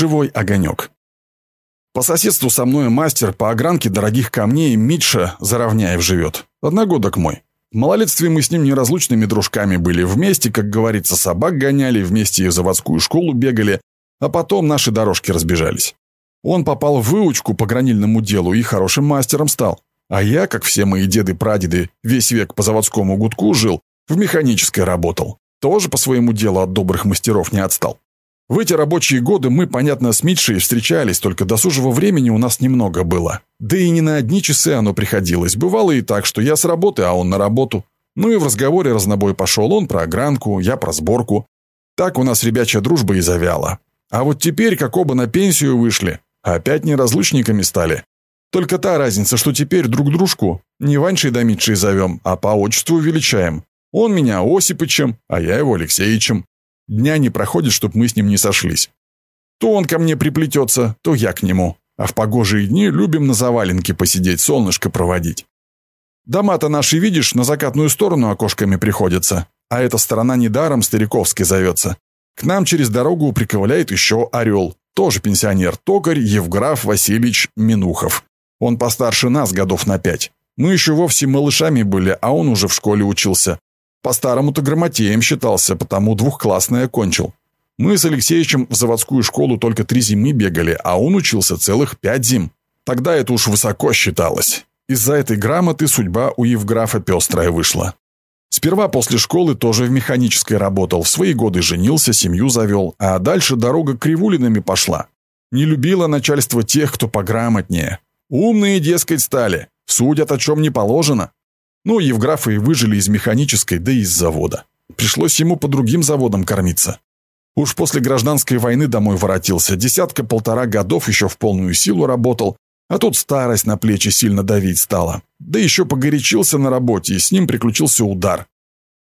живой огонек. По соседству со мной мастер по огранке дорогих камней Митша Заровняев живет. Одногодок мой. В малолетстве мы с ним неразлучными дружками были. Вместе, как говорится, собак гоняли, вместе и в заводскую школу бегали, а потом наши дорожки разбежались. Он попал в выучку по гранильному делу и хорошим мастером стал. А я, как все мои деды-прадеды, весь век по заводскому гудку жил, в механической работал. Тоже по своему делу от добрых мастеров не отстал. В эти рабочие годы мы, понятно, с Митшей встречались, только досужего времени у нас немного было. Да и не на одни часы оно приходилось. Бывало и так, что я с работы, а он на работу. Ну и в разговоре разнобой пошел он про огранку, я про сборку. Так у нас ребячья дружба и завяла. А вот теперь, как оба на пенсию вышли, опять неразлучниками стали. Только та разница, что теперь друг дружку не Ваншей да Митшей зовем, а по отчеству величаем. Он меня Осипычем, а я его Алексеичем. Дня не проходит, чтоб мы с ним не сошлись. То он ко мне приплетется, то я к нему. А в погожие дни любим на заваленке посидеть, солнышко проводить. Дома-то наши, видишь, на закатную сторону окошками приходятся. А эта сторона недаром Стариковской зовется. К нам через дорогу приковыляет еще орел. Тоже пенсионер, токарь Евграф Васильевич Минухов. Он постарше нас годов на пять. Мы еще вовсе малышами были, а он уже в школе учился. По-старому-то грамотеем считался, потому двухклассное кончил. Мы с Алексеевичем в заводскую школу только три зимы бегали, а он учился целых пять зим. Тогда это уж высоко считалось. Из-за этой грамоты судьба у Евграфа пестрая вышла. Сперва после школы тоже в механической работал, в свои годы женился, семью завел, а дальше дорога кривулинами пошла. Не любило начальство тех, кто пограмотнее. Умные, дескать, стали, судят о чем не положено. Ну, Евграфы выжили из механической, да и из завода. Пришлось ему по другим заводам кормиться. Уж после гражданской войны домой воротился, десятка-полтора годов еще в полную силу работал, а тут старость на плечи сильно давить стала. Да еще погорячился на работе, и с ним приключился удар.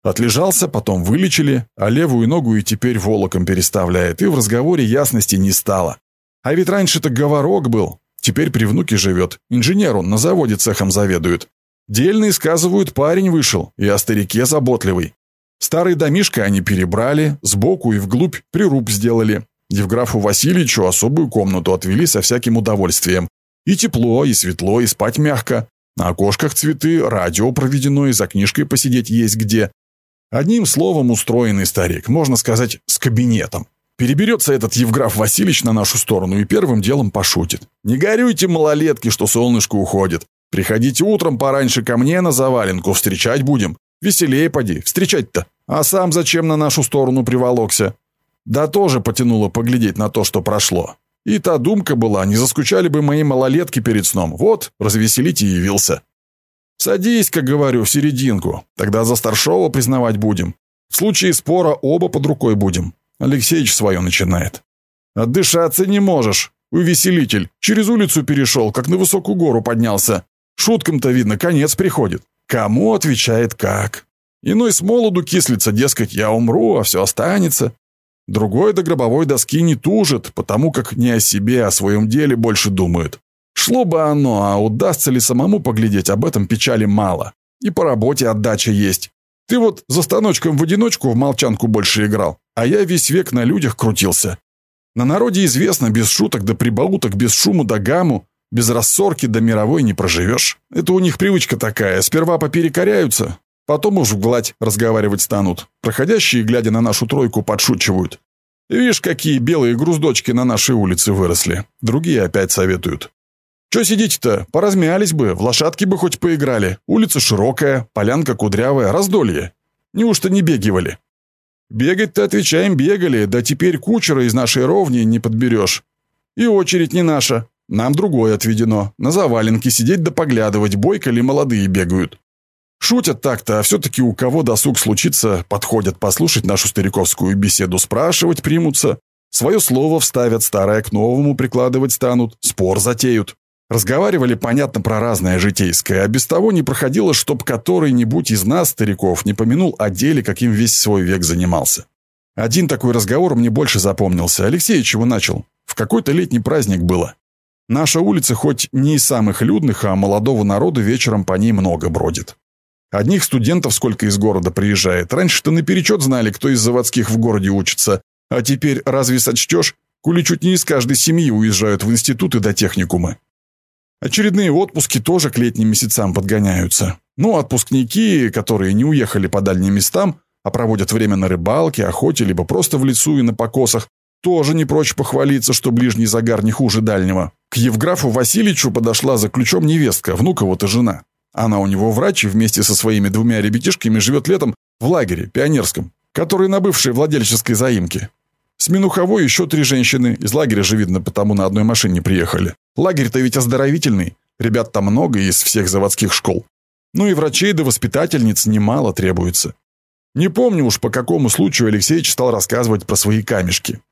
Отлежался, потом вылечили, а левую ногу и теперь волоком переставляет, и в разговоре ясности не стало. А ведь раньше-то говорок был, теперь при внуке живет, инженер он на заводе цехом заведует. Дельные сказывают, парень вышел, и о старике заботливый. Старый домишко они перебрали, сбоку и вглубь прируб сделали. Евграфу Васильевичу особую комнату отвели со всяким удовольствием. И тепло, и светло, и спать мягко. На окошках цветы, радио проведено, и за книжкой посидеть есть где. Одним словом, устроенный старик, можно сказать, с кабинетом. Переберется этот Евграф Васильевич на нашу сторону и первым делом пошутит. «Не горюйте, малолетки, что солнышко уходит. Приходите утром пораньше ко мне на заваленку, встречать будем. Веселее поди, встречать-то. А сам зачем на нашу сторону приволокся? Да тоже потянуло поглядеть на то, что прошло. И та думка была, не заскучали бы мои малолетки перед сном. Вот, развеселить и явился. Садись, как говорю, в серединку. Тогда за старшего признавать будем. В случае спора оба под рукой будем. Алексеич свое начинает. Отдышаться не можешь. Увеселитель. Через улицу перешел, как на высокую гору поднялся. Шуткам-то, видно, конец приходит. Кому отвечает как. Иной с молоду кислится, дескать, я умру, а все останется. Другой до гробовой доски не тужит, потому как не о себе, а о своем деле больше думает. Шло бы оно, а удастся ли самому поглядеть, об этом печали мало. И по работе отдача есть. Ты вот за станочком в одиночку в молчанку больше играл, а я весь век на людях крутился. На народе известно, без шуток да прибауток, без шума да гамму, без рассорки до мировой не проживешь. Это у них привычка такая. Сперва поперекоряются, потом уж гладь разговаривать станут. Проходящие, глядя на нашу тройку, подшучивают. Видишь, какие белые груздочки на нашей улице выросли. Другие опять советуют. Че сидите-то? Поразмялись бы, в лошадки бы хоть поиграли. Улица широкая, полянка кудрявая, раздолье. Неужто не бегивали? Бегать-то, отвечаем, бегали, да теперь кучера из нашей ровни не подберешь. И очередь не наша. Нам другое отведено. На заваленке сидеть да поглядывать, бойко ли молодые бегают. Шутят так-то, а все-таки у кого досуг случится, подходят послушать нашу стариковскую беседу, спрашивать примутся. Свое слово вставят, старое к новому прикладывать станут, спор затеют. Разговаривали, понятно, про разное житейское, а без того не проходило, чтоб который-нибудь из нас, стариков, не помянул о деле, каким весь свой век занимался. Один такой разговор мне больше запомнился. Алексей чего начал. В какой-то летний праздник было. Наша улица хоть не из самых людных, а молодого народа вечером по ней много бродит. Одних студентов сколько из города приезжает. Раньше-то наперечет знали, кто из заводских в городе учится. А теперь разве сочтешь? коли чуть не из каждой семьи уезжают в институты до техникумы. Очередные отпуски тоже к летним месяцам подгоняются. Ну, отпускники, которые не уехали по дальним местам, а проводят время на рыбалке, охоте, либо просто в лесу и на покосах, тоже не прочь похвалиться, что ближний загар не хуже дальнего. К Евграфу Васильевичу подошла за ключом невестка, внуково-то жена. Она у него врач и вместе со своими двумя ребятишками живет летом в лагере, пионерском, который на бывшей владельческой заимке. С Минуховой еще три женщины, из лагеря же видно, потому на одной машине приехали. Лагерь-то ведь оздоровительный, ребят там много из всех заводских школ. Ну и врачей да воспитательниц немало требуется. Не помню уж, по какому случаю Алексеич стал рассказывать про свои камешки.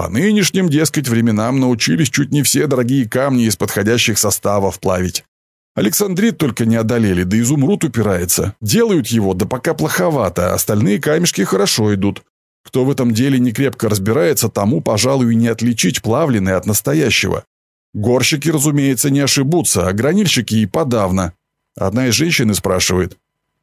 По нынешним, дескать, временам научились чуть не все дорогие камни из подходящих составов плавить. Александрит только не одолели, да изумруд упирается. Делают его, да пока плоховато, а остальные камешки хорошо идут. Кто в этом деле не крепко разбирается, тому, пожалуй, не отличить плавленное от настоящего. Горщики, разумеется, не ошибутся, а гранильщики и подавно. Одна из женщин спрашивает.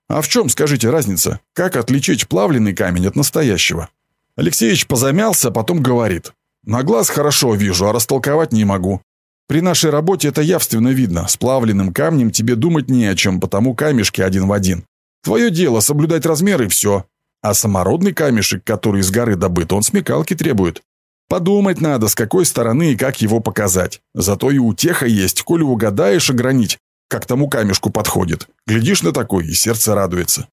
«А в чем, скажите, разница? Как отличить плавленый камень от настоящего?» Алексеевич позамялся, потом говорит. «На глаз хорошо вижу, а растолковать не могу. При нашей работе это явственно видно. С плавленным камнем тебе думать не о чем, потому камешки один в один. Твое дело соблюдать размеры и все. А самородный камешек, который из горы добыт, он смекалки требует. Подумать надо, с какой стороны и как его показать. Зато и утеха есть, коли угадаешь огранить, как тому камешку подходит. Глядишь на такой, и сердце радуется.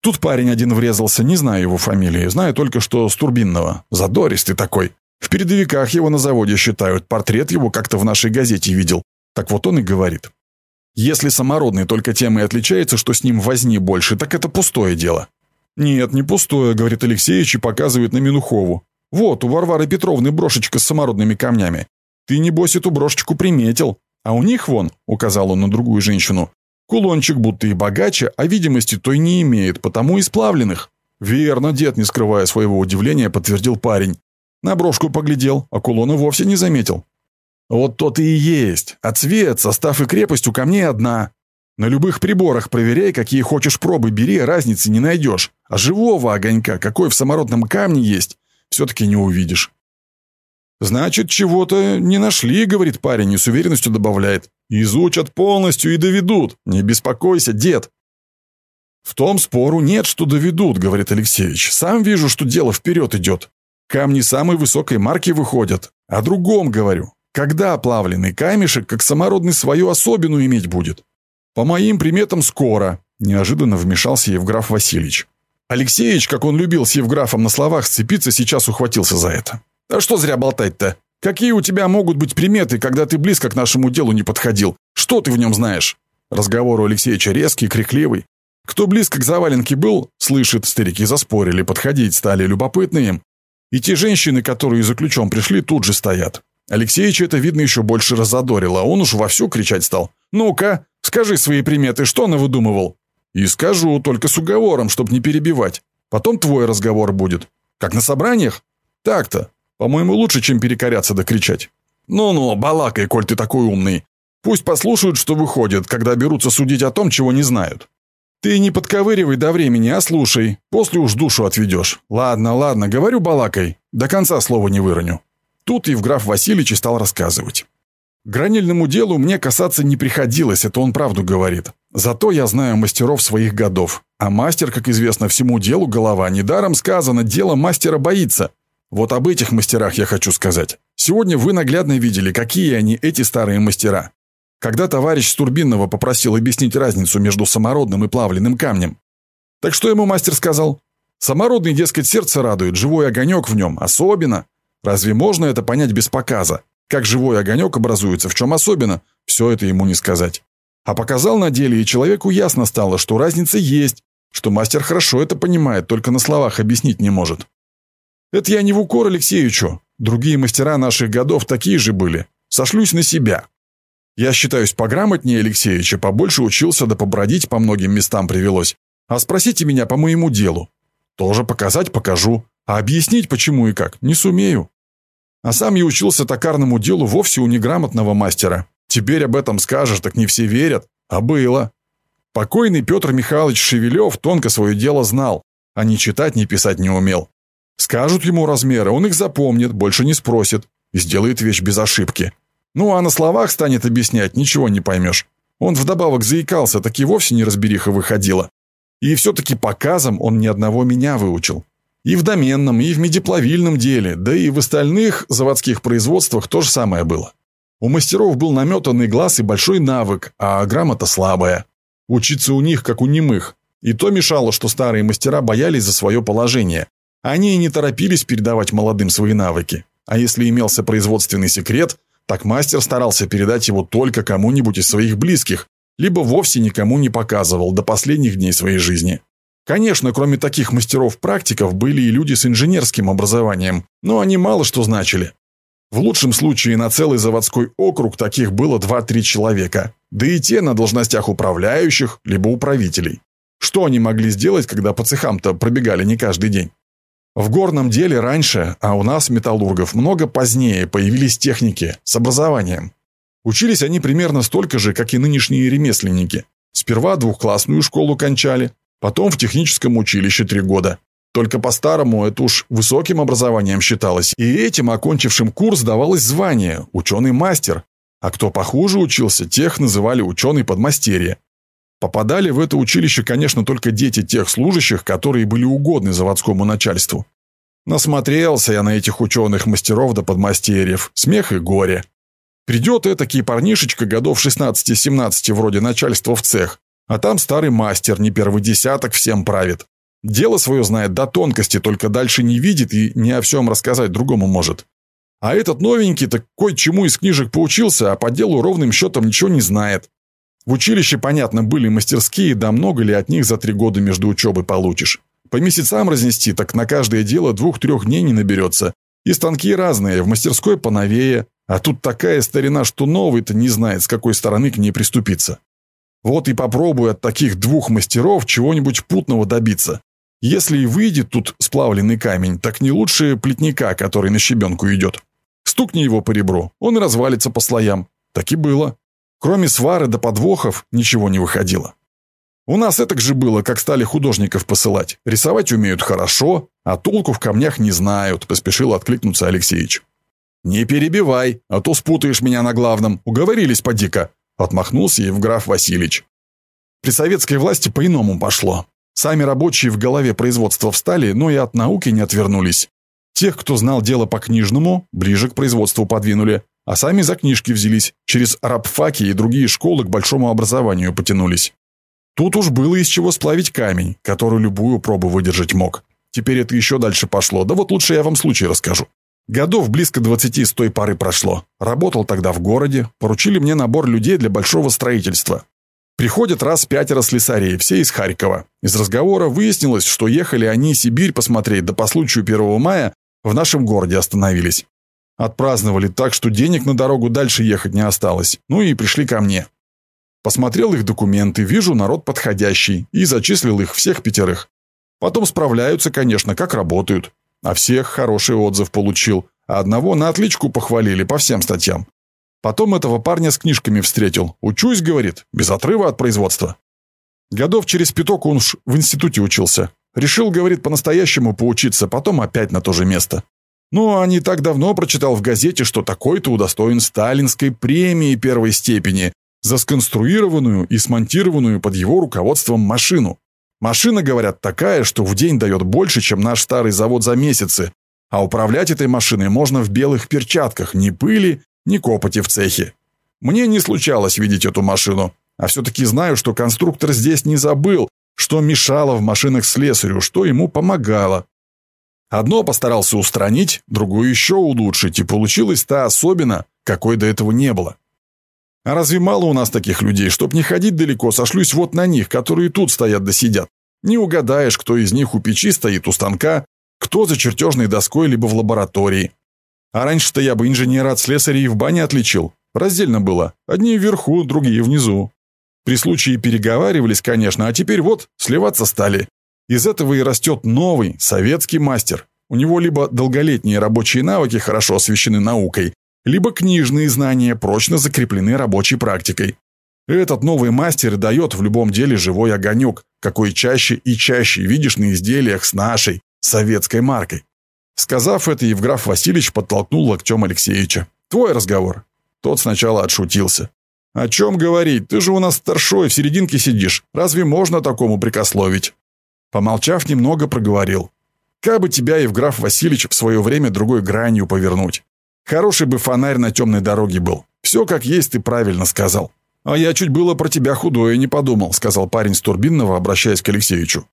Тут парень один врезался, не знаю его фамилии, знаю только, что с Турбинного. Задористый такой. В передовиках его на заводе считают, портрет его как-то в нашей газете видел. Так вот он и говорит. Если самородный только тем и отличается, что с ним возни больше, так это пустое дело. «Нет, не пустое», — говорит Алексеевич и показывает на Минухову. «Вот, у Варвары Петровны брошечка с самородными камнями. Ты, небось, эту брошечку приметил. А у них, вон, — указал он на другую женщину, — кулончик будто и богаче, а видимости той не имеет, потому и сплавленных». «Верно, дед, не скрывая своего удивления, подтвердил парень. На брошку поглядел, а кулона вовсе не заметил. Вот тот и есть. А цвет, состав и крепость у камней одна. На любых приборах проверяй, какие хочешь пробы бери, разницы не найдешь. А живого огонька, какой в самородном камне есть, все-таки не увидишь. «Значит, чего-то не нашли», — говорит парень и с уверенностью добавляет. «Изучат полностью и доведут. Не беспокойся, дед». «В том спору нет, что доведут», — говорит Алексеевич. «Сам вижу, что дело вперед идет. Камни самой высокой марки выходят. О другом говорю. Когда плавленый камешек, как самородный, свою особенную иметь будет? По моим приметам, скоро. Неожиданно вмешался Евграф Васильевич. Алексеевич, как он любил с Евграфом на словах сцепиться, сейчас ухватился за это. А что зря болтать-то? Какие у тебя могут быть приметы, когда ты близко к нашему делу не подходил? Что ты в нем знаешь? Разговор у Алексеевича резкий, крикливый. Кто близко к заваленке был, слышит, старики заспорили, подходить стали, любопытны им. И те женщины, которые за ключом пришли, тут же стоят. Алексеевич это, видно, еще больше разодорило, а он уж вовсю кричать стал. «Ну-ка, скажи свои приметы, что она выдумывал?» «И скажу, только с уговором, чтоб не перебивать. Потом твой разговор будет. Как на собраниях? Так-то. По-моему, лучше, чем перекоряться да кричать. Ну-ну, балакай, коль ты такой умный. Пусть послушают, что выходит, когда берутся судить о том, чего не знают. «Ты не подковыривай до времени, а слушай. После уж душу отведешь. Ладно, ладно, говорю балакой. До конца слова не выроню». Тут Евграф Васильевич стал рассказывать. «Гранильному делу мне касаться не приходилось, это он правду говорит. Зато я знаю мастеров своих годов. А мастер, как известно, всему делу голова. Недаром сказано, дело мастера боится. Вот об этих мастерах я хочу сказать. Сегодня вы наглядно видели, какие они, эти старые мастера. Когда товарищ Стурбинного попросил объяснить разницу между самородным и плавленным камнем. Так что ему мастер сказал? Самородный, дескать, сердце радует, живой огонек в нем, особенно. Разве можно это понять без показа? Как живой огонек образуется, в чем особенно, все это ему не сказать. А показал на деле, и человеку ясно стало, что разница есть, что мастер хорошо это понимает, только на словах объяснить не может. Это я не в укор Алексеевичу. Другие мастера наших годов такие же были. Сошлюсь на себя. Я считаюсь пограмотнее Алексеевича, побольше учился да побродить по многим местам привелось. А спросите меня по моему делу. Тоже показать покажу, а объяснить почему и как не сумею. А сам я учился токарному делу вовсе у неграмотного мастера. Теперь об этом скажешь, так не все верят. А было. Покойный Петр Михайлович Шевелев тонко свое дело знал, а ни читать, ни писать не умел. Скажут ему размеры, он их запомнит, больше не спросит. и сделает вещь без ошибки. Ну, а на словах станет объяснять, ничего не поймешь. Он вдобавок заикался, так и вовсе не разбериха выходила. И все-таки показом он ни одного меня выучил. И в доменном, и в медиплавильном деле, да и в остальных заводских производствах то же самое было. У мастеров был наметанный глаз и большой навык, а грамота слабая. Учиться у них, как у немых. И то мешало, что старые мастера боялись за свое положение. Они и не торопились передавать молодым свои навыки. А если имелся производственный секрет, так мастер старался передать его только кому-нибудь из своих близких, либо вовсе никому не показывал до последних дней своей жизни. Конечно, кроме таких мастеров-практиков были и люди с инженерским образованием, но они мало что значили. В лучшем случае на целый заводской округ таких было 2-3 человека, да и те на должностях управляющих, либо управителей. Что они могли сделать, когда по цехам-то пробегали не каждый день? В горном деле раньше, а у нас, металлургов, много позднее появились техники с образованием. Учились они примерно столько же, как и нынешние ремесленники. Сперва двухклассную школу кончали, потом в техническом училище три года. Только по-старому это уж высоким образованием считалось, и этим окончившим курс давалось звание «ученый-мастер», а кто похуже учился, тех называли ученый-подмастерье. Попадали в это училище, конечно, только дети тех служащих, которые были угодны заводскому начальству. Насмотрелся я на этих ученых-мастеров да подмастерьев, смех и горе. Придет этакий парнишечка годов 16-17 вроде начальства в цех, а там старый мастер, не первый десяток, всем правит. Дело свое знает до тонкости, только дальше не видит и не о всем рассказать другому может. А этот новенький так кое-чему из книжек поучился, а по делу ровным счетом ничего не знает. В училище, понятно, были мастерские, да много ли от них за три года между учебой получишь. По месяцам разнести, так на каждое дело двух-трех дней не наберется. И станки разные, в мастерской поновее, а тут такая старина, что новый-то не знает, с какой стороны к ней приступиться. Вот и попробую от таких двух мастеров чего-нибудь путного добиться. Если и выйдет тут сплавленный камень, так не лучше плетника, который на щебенку идет. Стукни его по ребру, он развалится по слоям. Так и было. Кроме свары до подвохов ничего не выходило. У нас это же было, как стали художников посылать. Рисовать умеют хорошо, а толку в камнях не знают, поспешил откликнуться Алексеич. «Не перебивай, а то спутаешь меня на главном. Уговорились поди-ка», — отмахнулся Евграф Васильевич. При советской власти по-иному пошло. Сами рабочие в голове производства встали, но и от науки не отвернулись. Тех, кто знал дело по-книжному, ближе к производству подвинули, а сами за книжки взялись, через рабфаки и другие школы к большому образованию потянулись. Тут уж было из чего сплавить камень, который любую пробу выдержать мог. Теперь это еще дальше пошло, да вот лучше я вам случай расскажу. Годов близко 20 с той поры прошло. Работал тогда в городе, поручили мне набор людей для большого строительства. Приходят раз пятеро слесарей, все из Харькова. Из разговора выяснилось, что ехали они Сибирь посмотреть, да по случаю 1 мая в нашем городе остановились. Отпраздновали так, что денег на дорогу дальше ехать не осталось. Ну и пришли ко мне. Посмотрел их документы, вижу народ подходящий, и зачислил их всех пятерых. Потом справляются, конечно, как работают. А всех хороший отзыв получил, а одного на отличку похвалили по всем статьям. Потом этого парня с книжками встретил. Учусь, говорит, без отрыва от производства. Годов через пяток он уж в институте учился. Решил, говорит, по-настоящему поучиться, потом опять на то же место. Ну, а не так давно прочитал в газете, что такой-то удостоен сталинской премии первой степени за сконструированную и смонтированную под его руководством машину. Машина, говорят, такая, что в день дает больше, чем наш старый завод за месяцы, а управлять этой машиной можно в белых перчатках, ни пыли, ни копоти в цехе. Мне не случалось видеть эту машину, а все-таки знаю, что конструктор здесь не забыл, что мешало в машинах слесарю, что ему помогало. Одно постарался устранить, другое еще улучшить, и получилось та особенно, какой до этого не было. А разве мало у нас таких людей? Чтоб не ходить далеко, сошлюсь вот на них, которые тут стоят да сидят. Не угадаешь, кто из них у печи стоит у станка, кто за чертежной доской, либо в лаборатории. А раньше-то я бы инженера от слесарей в бане отличил. Раздельно было. Одни вверху, другие внизу. При случае переговаривались, конечно, а теперь вот, сливаться стали. Из этого и растет новый, советский мастер. У него либо долголетние рабочие навыки хорошо освещены наукой, либо книжные знания прочно закреплены рабочей практикой. Этот новый мастер дает в любом деле живой огонек, какой чаще и чаще видишь на изделиях с нашей, советской маркой. Сказав это, Евграф Васильевич подтолкнул локтем Алексеевича. «Твой разговор». Тот сначала отшутился. «О чем говорить? Ты же у нас старшой, в серединке сидишь. Разве можно такому прикословить?» Помолчав немного, проговорил. «Как бы тебя, Евграф Васильевич, в свое время другой гранью повернуть? Хороший бы фонарь на темной дороге был. Все как есть, ты правильно сказал». «А я чуть было про тебя худое не подумал», — сказал парень с Турбинного, обращаясь к Алексеевичу.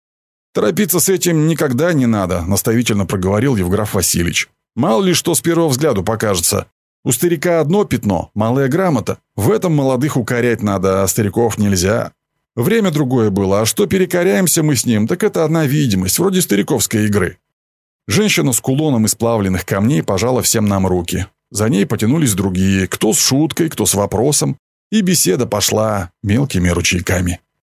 «Торопиться с этим никогда не надо», — наставительно проговорил Евграф Васильевич. «Мало ли что с первого взгляду покажется. У старика одно пятно, малая грамота. В этом молодых укорять надо, а стариков нельзя. Время другое было, а что перекоряемся мы с ним, так это одна видимость, вроде стариковской игры». Женщина с кулоном из плавленных камней пожала всем нам руки. За ней потянулись другие, кто с шуткой, кто с вопросом, и беседа пошла мелкими ручейками.